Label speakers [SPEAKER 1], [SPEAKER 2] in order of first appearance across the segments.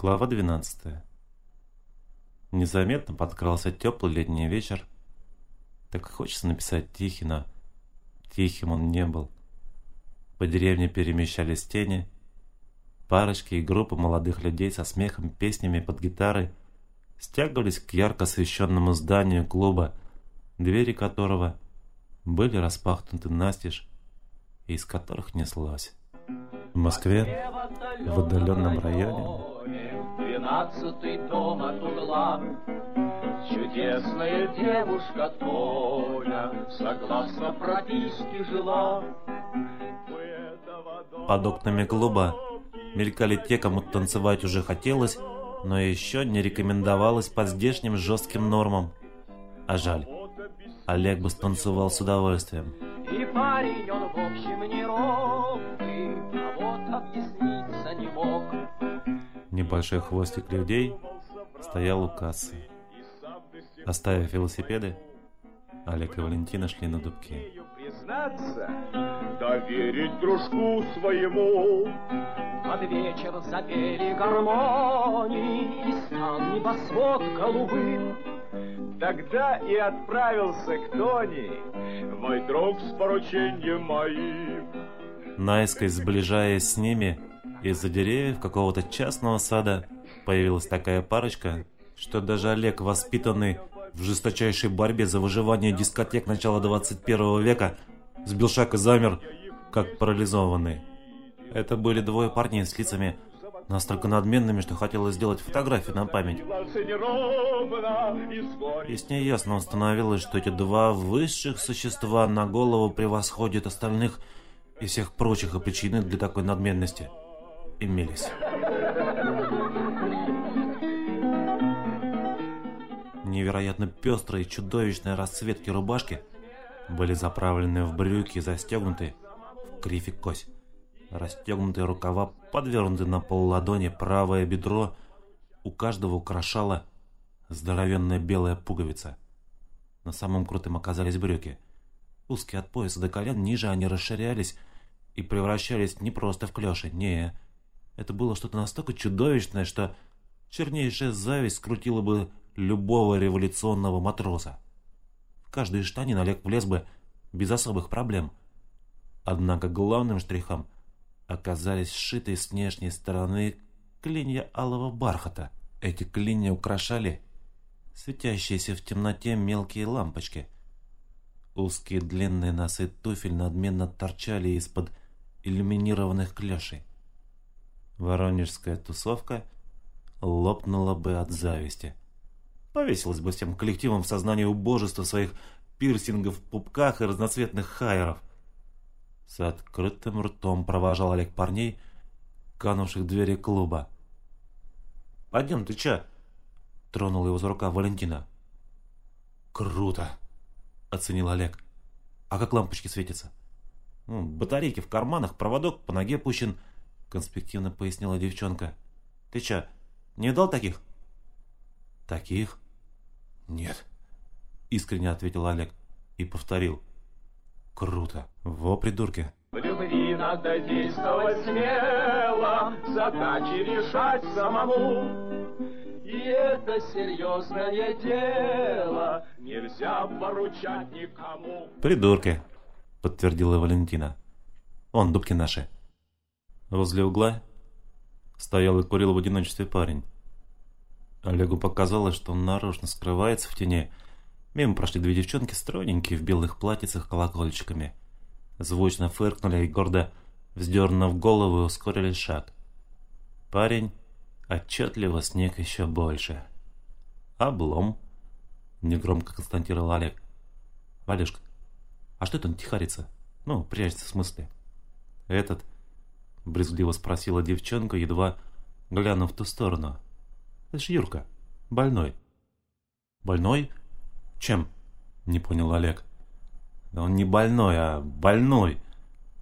[SPEAKER 1] Глава 12. Незаметно подкрался теплый летний вечер. Так хочется написать тихий, но тихим он не был. По деревне перемещались тени. Парочки и группы молодых людей со смехом, песнями под гитарой стягивались к ярко освещенному зданию клуба, двери которого были распахнуты настежь, и из которых неслось. В Москве, в отдаленном районе,
[SPEAKER 2] Двенадцатый дом от угла Чудесная девушка Тоня Согласно прописке жила
[SPEAKER 1] Под окнами клуба мелькали те, кому танцевать уже хотелось, но еще не рекомендовалось по здешним жестким нормам. А жаль, Олег бы станцевал с удовольствием.
[SPEAKER 2] И парень он в общем не робкий А вот мог
[SPEAKER 1] Небольшой хвостик людей стоял у кассы. Оставив велосипеды, Олег и Валентина шли на дубки.
[SPEAKER 2] признаться, доверить дружку своему. Под вечер запели гармонии, и стал небосвод голубым. Тогда и отправился к Тони, мой друг с поручением моим.
[SPEAKER 1] Наискось сближаясь с ними, из-за деревьев какого-то частного сада появилась такая парочка, что даже Олег, воспитанный в жесточайшей борьбе за выживание дискотек начала 21 века, сбил шаг и замер, как парализованный. Это были двое парней с лицами настолько надменными, что хотелось сделать фотографию на память. И с ней ясно установилось, что эти два высших существа на голову превосходят остальных и всех прочих, и причины для такой надменности имелись. Невероятно пестрые чудовищные расцветки рубашки были заправлены в брюки и застегнуты в кривь и кость. Расстегнутые рукава подвернуты на пол ладони, правое бедро у каждого украшала здоровенная белая пуговица. На самом крутым оказались брюки. Узкие от пояса до колен, ниже они расширялись и превращались не просто в клёши, не, это было что-то настолько чудовищное, что чернейшая зависть скрутила бы любого революционного матроса. В каждый штанин Олег влез бы без особых проблем. Однако главным штрихом оказались сшитые с внешней стороны клинья алого бархата. Эти клинья украшали светящиеся в темноте мелкие лампочки. Узкие длинные носы туфель надменно торчали из-под иллюминированных клешей. Воронежская тусовка лопнула бы от зависти. Повесилась бы всем коллективом в сознании убожества своих пирсингов в пупках и разноцветных хайеров. С открытым ртом провожал Олег парней, канувших в двери клуба. «Пойдем, ты че?» — тронул его за рука Валентина. «Круто!» — оценил Олег. «А как лампочки светятся?» «Батарейки в карманах, проводок по ноге пущен», конспективно пояснила девчонка. «Ты чё, не дал таких?» «Таких?» «Нет», искренне ответил Олег и повторил. «Круто! Во, придурки!»
[SPEAKER 2] В любви надо действовать смело, задачи решать самому. И это серьезное дело, нельзя поручать никому.
[SPEAKER 1] «Придурки!» — подтвердила Валентина. «Вон, дубки наши!» Возле угла стоял и курил в одиночестве парень. Олегу показалось, что он нарочно скрывается в тени. Мимо прошли две девчонки, стройненькие, в белых платьицах колокольчиками. Звучно фыркнули и гордо, вздернув голову, ускорили шаг. Парень отчетливо снег еще больше. «Облом», — негромко констатировал Олег. «Валюшка, а что это он тихарится? Ну, прячется в смысле?» Этот Брезгливо спросила девчонка, едва глянув в ту сторону. «Это ж Юрка, больной». «Больной? Чем?» — не понял Олег. «Да он не больной, а больной!»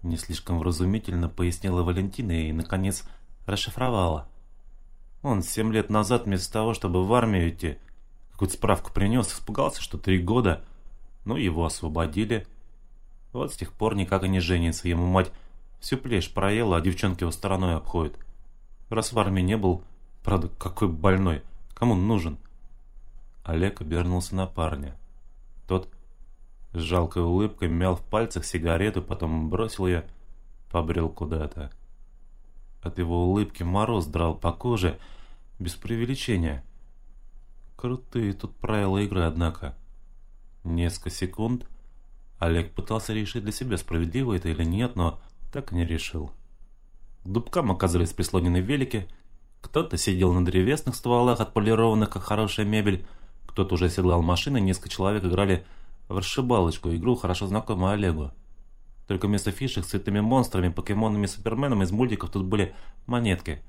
[SPEAKER 1] Не слишком вразумительно пояснила Валентина и, наконец, расшифровала. Он семь лет назад вместо того, чтобы в армию идти, какую-то справку принес, испугался, что три года, ну, его освободили. Вот с тех пор никак и не женится, ему мать Всю плешь проела, а девчонки его стороной обходят. Раз в армии не был, Правда, какой больной? Кому нужен? Олег обернулся на парня. Тот с жалкой улыбкой мял в пальцах сигарету, потом бросил ее, побрел куда-то. От его улыбки мороз драл по коже, без преувеличения. Крутые тут правила игры, однако. Несколько секунд Олег пытался решить для себя, справедливо это или нет, но так и не решил. К дубкам оказались прислонены велики, кто-то сидел на древесных стволах, отполированных, как хорошая мебель, кто-то уже седлал машины, несколько человек играли в расшибалочку, игру, хорошо знакомую Олегу. Только вместо фишек с цветными монстрами, покемонами, суперменом из мультиков тут были монетки.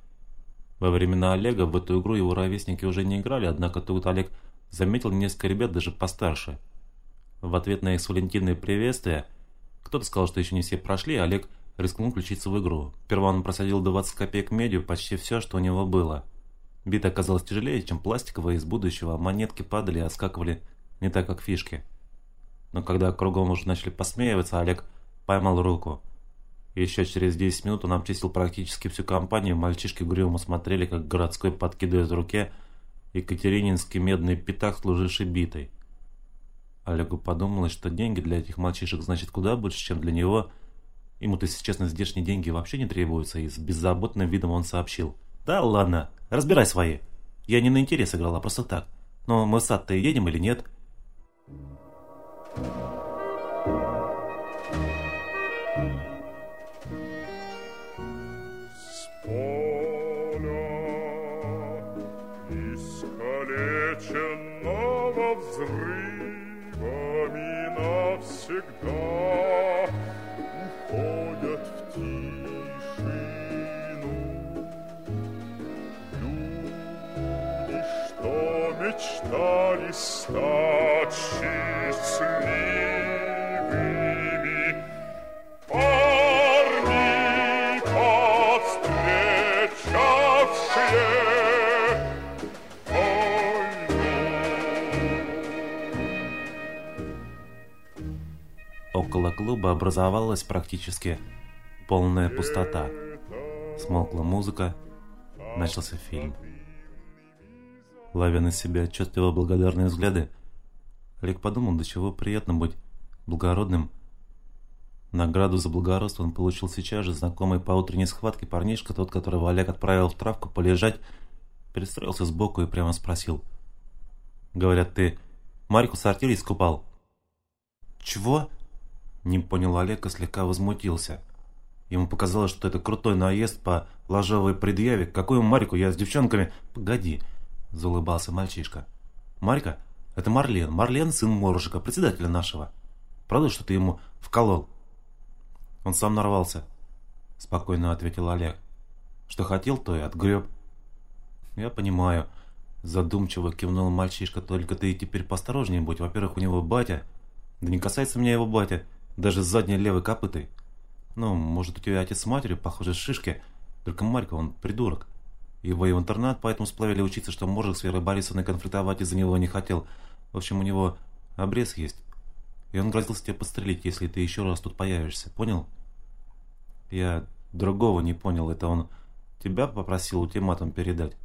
[SPEAKER 1] Во времена Олега в эту игру его ровесники уже не играли, однако тут Олег заметил несколько ребят даже постарше. В ответ на их с Валентиной приветствие, кто-то сказал, что еще не все прошли, Олег рискнул включиться в игру. Сперва он просадил 20 копеек медью, почти все, что у него было. Бита оказалась тяжелее, чем пластиковая из будущего, монетки падали и отскакивали не так, как фишки. Но когда кругом уже начали посмеиваться, Олег поймал руку. Еще через 10 минут он обчистил практически всю компанию, мальчишки угрюмо смотрели, как городской подкидывает в руке Екатерининский медный пятак, служивший битой. Олегу подумалось, что деньги для этих мальчишек значит куда больше, чем для него. Ему-то, если честно, здешние деньги вообще не требуются, и с беззаботным видом он сообщил. «Да ладно, разбирай свои. Я не на интерес играл, а просто так. Но мы в сад-то едем или нет?»
[SPEAKER 3] взрывами навсегда мечтали стать счастливыми. Парни, повстречавшие
[SPEAKER 1] Около клуба образовалась практически полная пустота. Смолкла музыка, начался фильм. Ловя на себя отчетливо благодарные взгляды, Олег подумал, до чего приятно быть благородным. Награду за благородство он получил сейчас же, знакомый по утренней схватке парнишка, тот, которого Олег отправил в травку полежать, перестроился сбоку и прямо спросил. «Говорят, ты Марьку в сортире искупал?» «Чего?» Не понял Олег и слегка возмутился. Ему показалось, что это крутой наезд по ложовой предъяве. Какую Марику я с девчонками... Погоди, заулыбался мальчишка. Марика, это Марлен. Марлен, сын Моржика, председателя нашего. Правда, что ты ему вколол? Он сам нарвался, спокойно ответил Олег. Что хотел, то и отгреб. Я понимаю. Задумчиво кивнул мальчишка. Только ты теперь посторожнее будь. Во-первых, у него батя. Да не касается меня его батя. Даже с задней левой копытой. Ну, может, у тебя отец с матерью, похоже, шишки. Только Марька, он придурок. Его в интернат поэтому сплавили учиться, что Моржик с Верой Борисовной конфликтовать из-за него не хотел. В общем, у него обрез есть. И он грозился тебя подстрелить, если ты еще раз тут появишься. Понял? Я другого не понял. Это он тебя попросил ультиматум передать?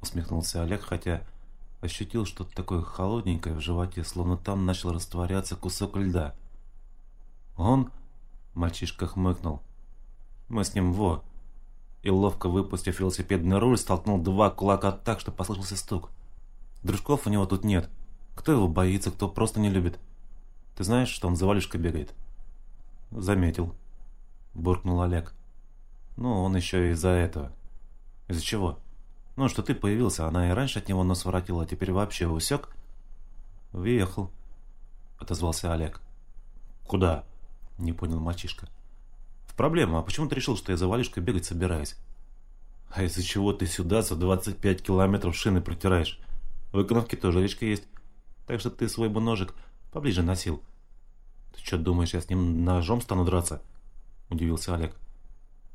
[SPEAKER 1] Усмехнулся Олег, хотя ощутил что-то такое холодненькое в животе, словно там начал растворяться кусок льда. «Он?» – мальчишка хмыкнул. «Мы с ним во!» И ловко выпустив велосипедный руль, столкнул два кулака так, что послышался стук. Дружков у него тут нет. Кто его боится, кто просто не любит. Ты знаешь, что он за Валюшкой бегает? Заметил. Буркнул Олег. Ну, он еще и из-за этого. Из-за чего? Ну, что ты появился, она и раньше от него нос воротила, а теперь вообще усек? Въехал, отозвался Олег. Куда? Не понял мальчишка. В проблему, а почему ты решил, что я за Валюшкой бегать собираюсь? А из-за чего ты сюда за 25 километров шины протираешь? В экономке тоже речка есть. Так что ты свой бы ножик поближе носил. Ты что думаешь, я с ним ножом стану драться? Удивился Олег.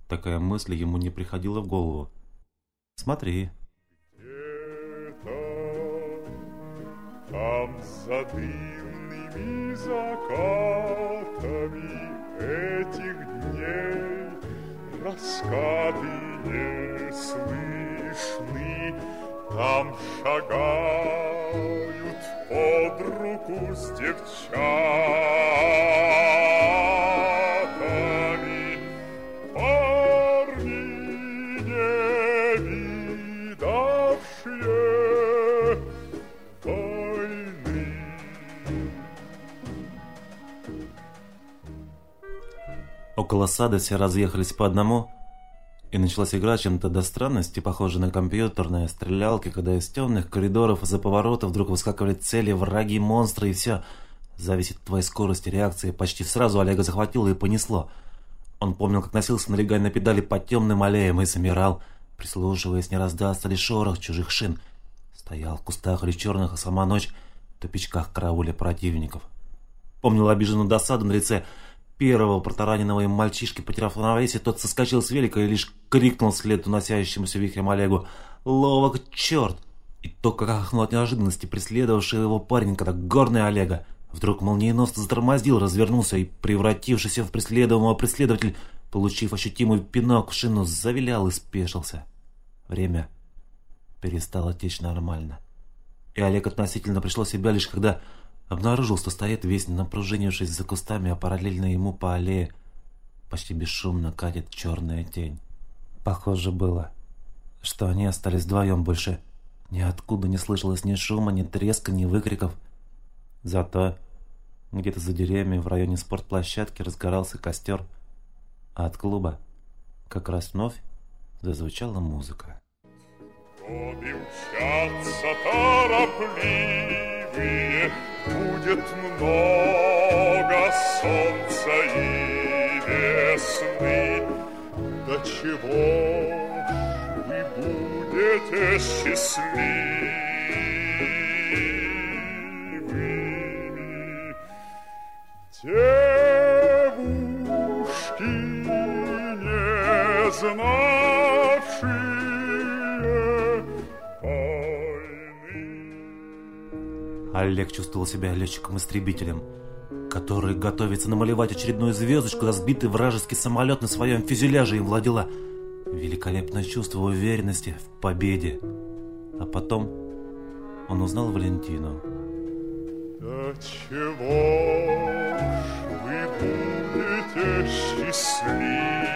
[SPEAKER 1] Такая мысль ему не приходила в голову. Смотри.
[SPEAKER 3] Там за дымными закатами этих дней раскаты не слышны. там шагают под руку с девчатами
[SPEAKER 1] Около сада все разъехались по одному, и началась игра чем-то до странности, похожая на компьютерные стрелялки, когда из темных коридоров из-за поворотов вдруг выскакивали цели, враги, монстры и все. Зависит от твоей скорости реакции. Почти сразу Олега захватило и понесло. Он помнил, как носился, налегая на педали по темным аллеям и замирал, прислушиваясь, не раздастся ли шорох чужих шин. Стоял в кустах или черных, а сама ночь в тупичках карауля противников. Помнил обиженную досаду на лице первого протараненного им мальчишки, потеряв равновесие, тот соскочил с велика и лишь крикнул вслед уносящемуся вихрем Олегу «Ловок, черт!» И то, как от неожиданности преследовавший его парень, когда горный Олега вдруг молниеносно затормозил, развернулся и, превратившийся в преследуемого преследователь, получив ощутимый пинок в шину, завилял и спешился. Время перестало течь нормально. И Олег относительно пришло себя лишь когда Обнаружил, что стоит весь напружинившись за кустами, а параллельно ему по аллее почти бесшумно катит черная тень. Похоже было, что они остались вдвоем больше. Ниоткуда не слышалось ни шума, ни треска, ни выкриков. Зато где-то за деревьями в районе спортплощадки разгорался костер, а от клуба как раз вновь зазвучала музыка.
[SPEAKER 3] Годы мчатся торопливые, Будет много солнца и весны. До чего вы будете счастливыми? Девушки, не знавшие
[SPEAKER 1] Олег чувствовал себя летчиком-истребителем, который готовится намалевать очередную звездочку за сбитый вражеский самолет на своем фюзеляже и владела великолепное чувство уверенности в победе. А потом он узнал Валентину.
[SPEAKER 3] До чего ж вы будете счастливыми?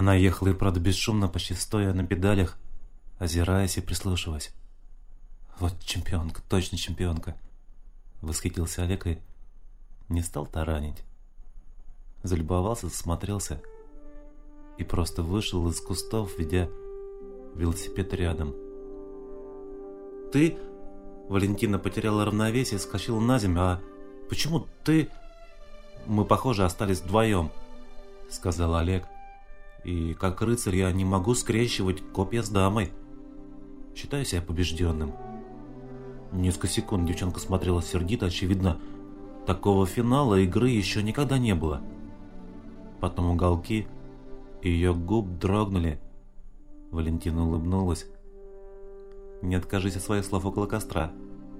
[SPEAKER 1] Она ехала и правда бесшумно, почти стоя на педалях, озираясь и прислушиваясь. Вот чемпионка, точно чемпионка. Восхитился Олег и не стал таранить. Залюбовался, засмотрелся и просто вышел из кустов, ведя велосипед рядом. «Ты...» Валентина потеряла равновесие, скачала на землю. «А почему ты...» «Мы, похоже, остались вдвоем», — сказал Олег. «И как рыцарь я не могу скрещивать копья с дамой. Считаю себя побежденным». Несколько секунд девчонка смотрела сердито, очевидно, такого финала игры еще никогда не было. Потом уголки ее губ дрогнули. Валентина улыбнулась. «Не откажись от своих слов около костра»,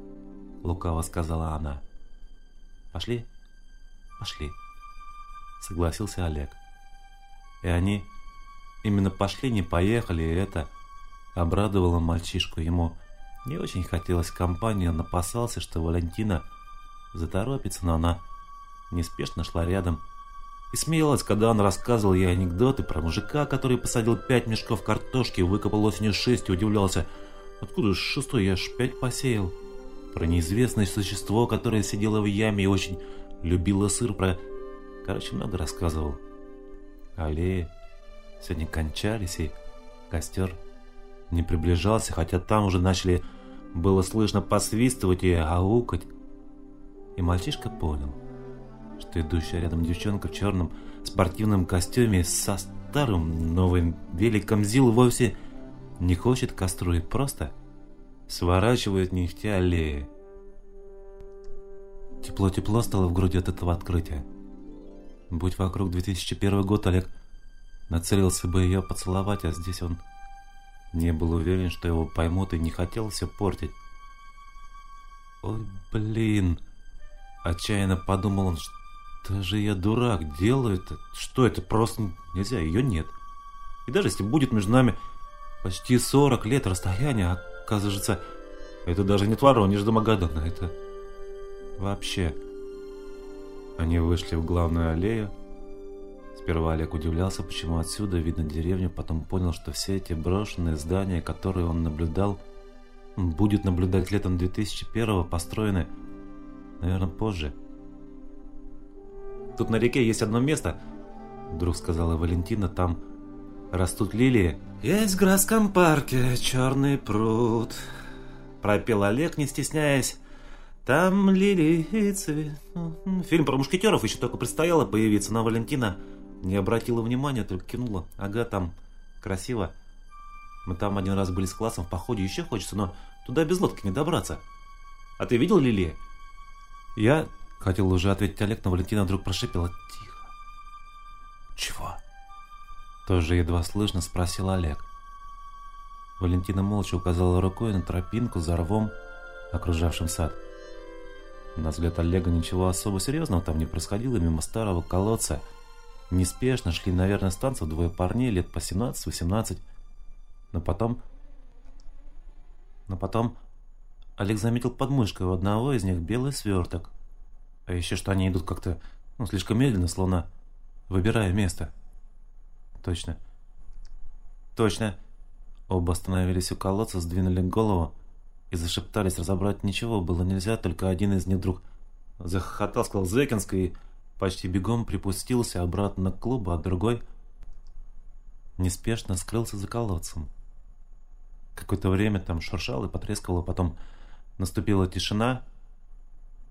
[SPEAKER 1] — лукаво сказала она. «Пошли?» «Пошли», — согласился Олег. И они именно пошли, не поехали, и это обрадовало мальчишку. Ему не очень хотелось компании, он опасался, что Валентина заторопится, но она неспешно шла рядом и смеялась, когда он рассказывал ей анекдоты про мужика, который посадил пять мешков картошки, выкопал осенью шесть и удивлялся, откуда шестой, я ж пять посеял. Про неизвестное существо, которое сидело в яме и очень любило сыр, про... Короче, много рассказывал. Аллеи сегодня кончались, и костер не приближался, хотя там уже начали было слышно посвистывать и аукать. И мальчишка понял, что идущая рядом девчонка в черном спортивном костюме со старым новым великом Зил вовсе не хочет костру и просто сворачивает нефти аллеи. Тепло-тепло стало в груди от этого открытия. Будь вокруг 2001 год, Олег Нацелился бы ее поцеловать, а здесь он не был уверен, что его поймут и не хотел все портить. «Ой, блин!» Отчаянно подумал он, что же я дурак, делаю это? Что это? Просто нельзя, ее нет. И даже если будет между нами почти 40 лет расстояния, оказывается, это даже не Воронеж до Магадана, это вообще... Они вышли в главную аллею. Сперва Олег удивлялся, почему отсюда видно деревню, потом понял, что все эти брошенные здания, которые он наблюдал, будет наблюдать летом 2001 построены, наверное, позже. Тут на реке есть одно место, вдруг сказала Валентина, там растут лилии. Есть в городском парке черный пруд, пропел Олег, не стесняясь. Там лилии и цвет. Фильм про мушкетеров еще только предстояло появиться, но Валентина не обратила внимания, только кинула. Ага, там красиво. Мы там один раз были с классом в походе, еще хочется, но туда без лодки не добраться. А ты видел лилии? Я хотел уже ответить Олег, но Валентина вдруг прошипела. Тихо. Чего? Тоже едва слышно спросил Олег. Валентина молча указала рукой на тропинку за рвом, окружавшим сад. На взгляд Олега ничего особо серьезного там не происходило мимо старого колодца. Неспешно шли, наверное, с танцев двое парней лет по 17-18. Но потом... Но потом Олег заметил под мышкой у одного из них белый сверток. А еще что они идут как-то ну, слишком медленно, словно выбирая место. Точно. Точно. Оба остановились у колодца, сдвинули голову и зашептались. Разобрать ничего было нельзя, только один из них вдруг захохотал, сказал Зекинск и почти бегом припустился обратно к клубу, а другой неспешно скрылся за колодцем. Какое-то время там шуршало и потрескивало, потом наступила тишина.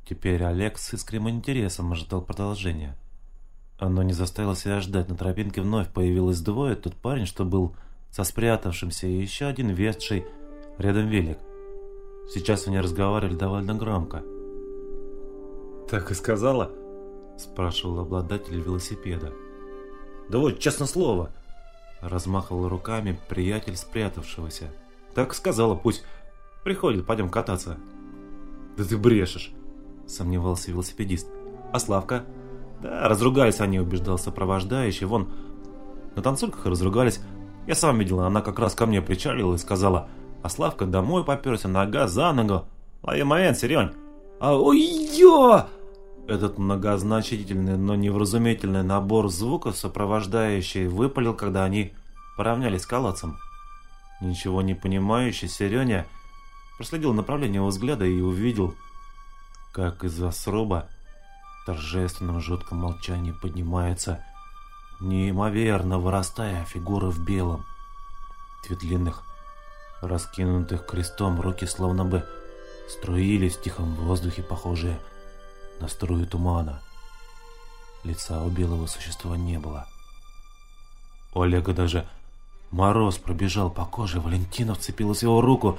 [SPEAKER 1] Теперь Олег с искренним интересом ожидал продолжения. Оно не заставило себя ждать. На тропинке вновь появилось двое. Тот парень, что был со спрятавшимся, и еще один вестший рядом велик. Сейчас они разговаривали довольно громко. «Так и сказала?» – спрашивал обладатель велосипеда. «Да вот, честно слово!» – размахивал руками приятель спрятавшегося. «Так сказала, пусть приходит, пойдем кататься». «Да ты брешешь!» – сомневался велосипедист. «А Славка?» «Да, разругались они», – убеждал сопровождающий. «Вон, на танцульках разругались. Я сам видел, она как раз ко мне причалила и сказала – а Славка домой поперся, нога за ногу. Лови момент, Серень. А ой-ё! Этот многозначительный, но невразумительный набор звуков, сопровождающий, выпалил, когда они поравнялись с колодцем. Ничего не понимающий Сереня проследил направление его взгляда и увидел, как из-за сруба в торжественном жутком молчании поднимается, неимоверно вырастая фигура в белом. Две раскинутых крестом, руки словно бы струились в тихом воздухе, похожие на струю тумана. Лица у белого существа не было. У Олега даже мороз пробежал по коже, Валентина вцепилась в его руку.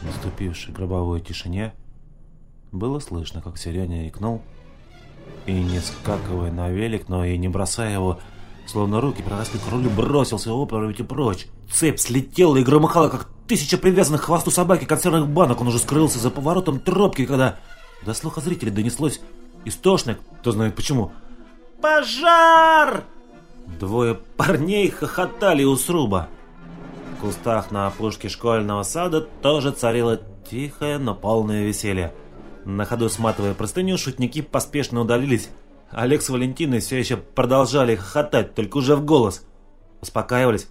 [SPEAKER 1] В наступившей гробовой тишине было слышно, как Сереня икнул, и не скакивая на велик, но и не бросая его, словно руки проросли к рулю, бросился опрометью прочь. Цепь слетела и громыхала, как тысяча привязанных к хвосту собаки консервных банок. Он уже скрылся за поворотом тропки, когда до слуха зрителей донеслось истошное, кто знает почему. «Пожар!» Двое парней хохотали у сруба. В кустах на опушке школьного сада тоже царило тихое, но полное веселье. На ходу сматывая простыню, шутники поспешно удалились. Олег с Валентиной все еще продолжали хохотать, только уже в голос. Успокаивались,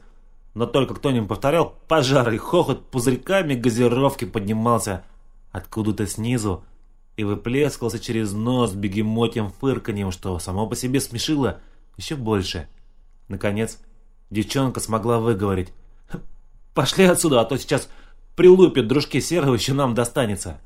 [SPEAKER 1] но только кто-нибудь повторял пожар и хохот пузырьками газировки поднимался откуда-то снизу и выплескался через нос бегемотьем фырканьем, что само по себе смешило еще больше. Наконец, девчонка смогла выговорить. «Пошли отсюда, а то сейчас прилупят дружки серого, еще нам достанется».